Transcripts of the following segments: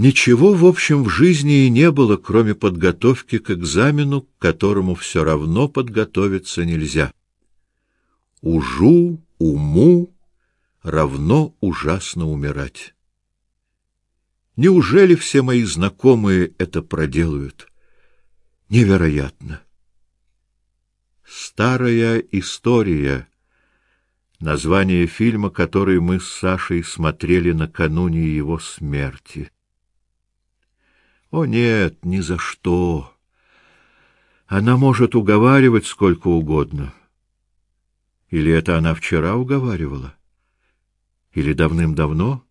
Ничего, в общем, в жизни и не было, кроме подготовки к экзамену, к которому все равно подготовиться нельзя. Ужу, уму равно ужасно умирать. Неужели все мои знакомые это проделают? Невероятно. Старая история. Название фильма, который мы с Сашей смотрели накануне его смерти. О нет, ни за что. Она может уговаривать сколько угодно. Или это она вчера уговаривала? Или давным-давно?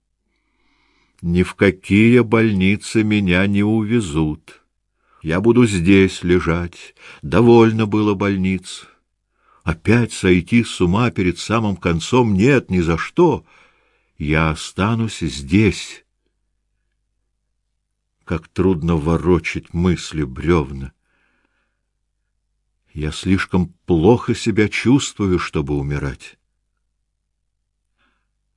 Ни в какие больницы меня не увезут. Я буду здесь лежать. Довольно было больниц. Опять сойти с ума перед самым концом нет ни за что. Я останусь здесь. Как трудно ворочать мысли бревна. Я слишком плохо себя чувствую, чтобы умирать.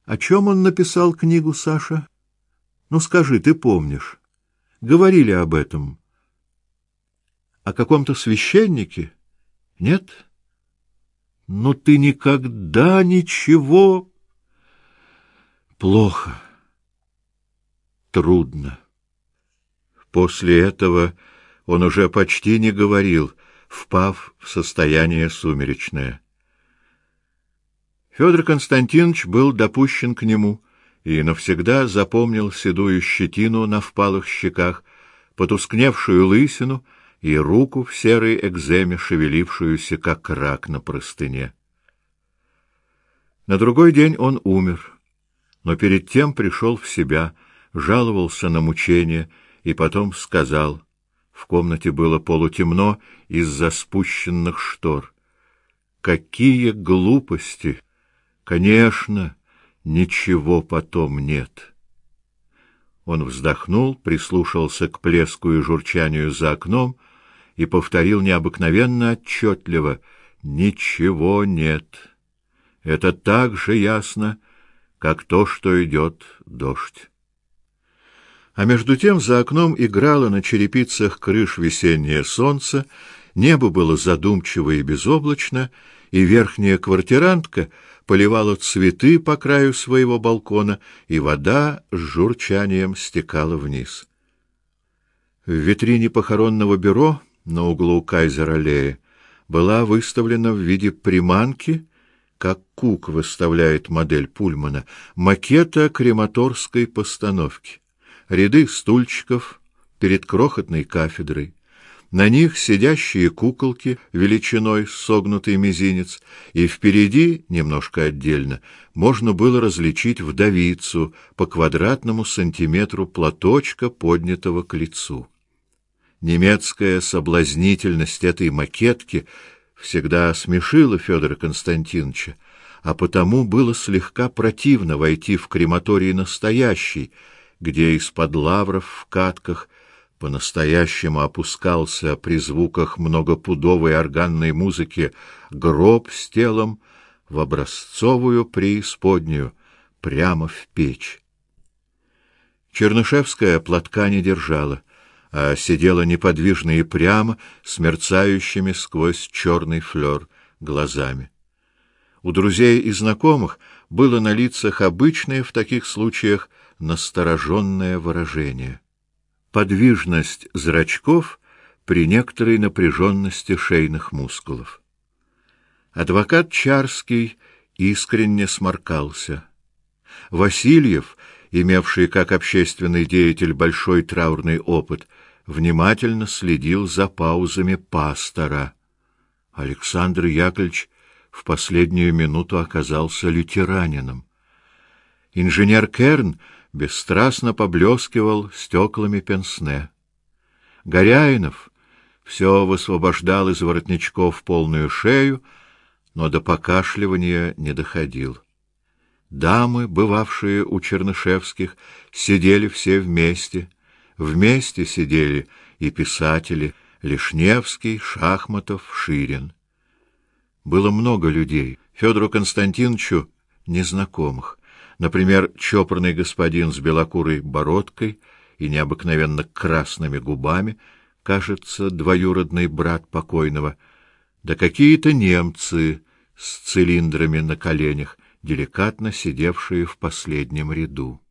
О чем он написал книгу, Саша? Ну скажи, ты помнишь? Говорили об этом. О каком-то священнике? Нет? Ну ты никогда ничего плохо. Трудно. После этого он уже почти не говорил, впав в состояние сумеречное. Федор Константинович был допущен к нему и навсегда запомнил седую щетину на впалых щеках, потускневшую лысину и руку в серой экземе, шевелившуюся как рак на простыне. На другой день он умер, но перед тем пришел в себя, жаловался на мучения и потом сказал: в комнате было полутемно из-за спущенных штор. Какие глупости! Конечно, ничего потом нет. Он вздохнул, прислушался к плеску и журчанию за окном и повторил необыкновенно отчетливо: "Ничего нет. Это так же ясно, как то, что идет дождь". А между тем за окном играло на черепицах крыш весеннее солнце, небо было задумчиво и безоблачно, и верхняя квартирантка поливала цветы по краю своего балкона, и вода с журчанием стекала вниз. В витрине похоронного бюро на углу Кайзер-аллеи была выставлена в виде приманки, как Кук выставляет модель Пульмана, макета крематорской постановки ряды стульчиков перед крохотной кафедрой. На них сидящие куколки величиной согнутый мизинец, и впереди, немножко отдельно, можно было различить вдовицу по квадратному сантиметру платочка, поднятого к лицу. Немецкая соблазнительность этой макетки всегда смешила Федора Константиновича, а потому было слегка противно войти в крематорий настоящий, где из-под лавров в катках по-настоящему опускался при звуках многопудовой органной музыки гроб с телом в образцовую преисподнюю, прямо в печь. Чернышевская платка не держала, а сидела неподвижно и прямо, с мерцающими сквозь черный флер глазами. У друзей и знакомых было на лицах обычное в таких случаях настороженное выражение. Подвижность зрачков при некоторой напряженности шейных мускулов. Адвокат Чарский искренне сморкался. Васильев, имевший как общественный деятель большой траурный опыт, внимательно следил за паузами пастора. Александр Яковлевич в последнюю минуту оказался лютеранином. Инженер Керн бесстрастно поблескивал стеклами пенсне. Горяинов все высвобождал из воротничков полную шею, но до покашливания не доходил. Дамы, бывавшие у Чернышевских, сидели все вместе. Вместе сидели и писатели Лишневский, Шахматов, Ширин. Было много людей, Федору Константиновичу незнакомых. Например, чопорный господин с белокурой бородкой и необыкновенно красными губами, кажется, двоюродный брат покойного, да какие-то немцы с цилиндрами на коленях, деликатно сидевшие в последнем ряду.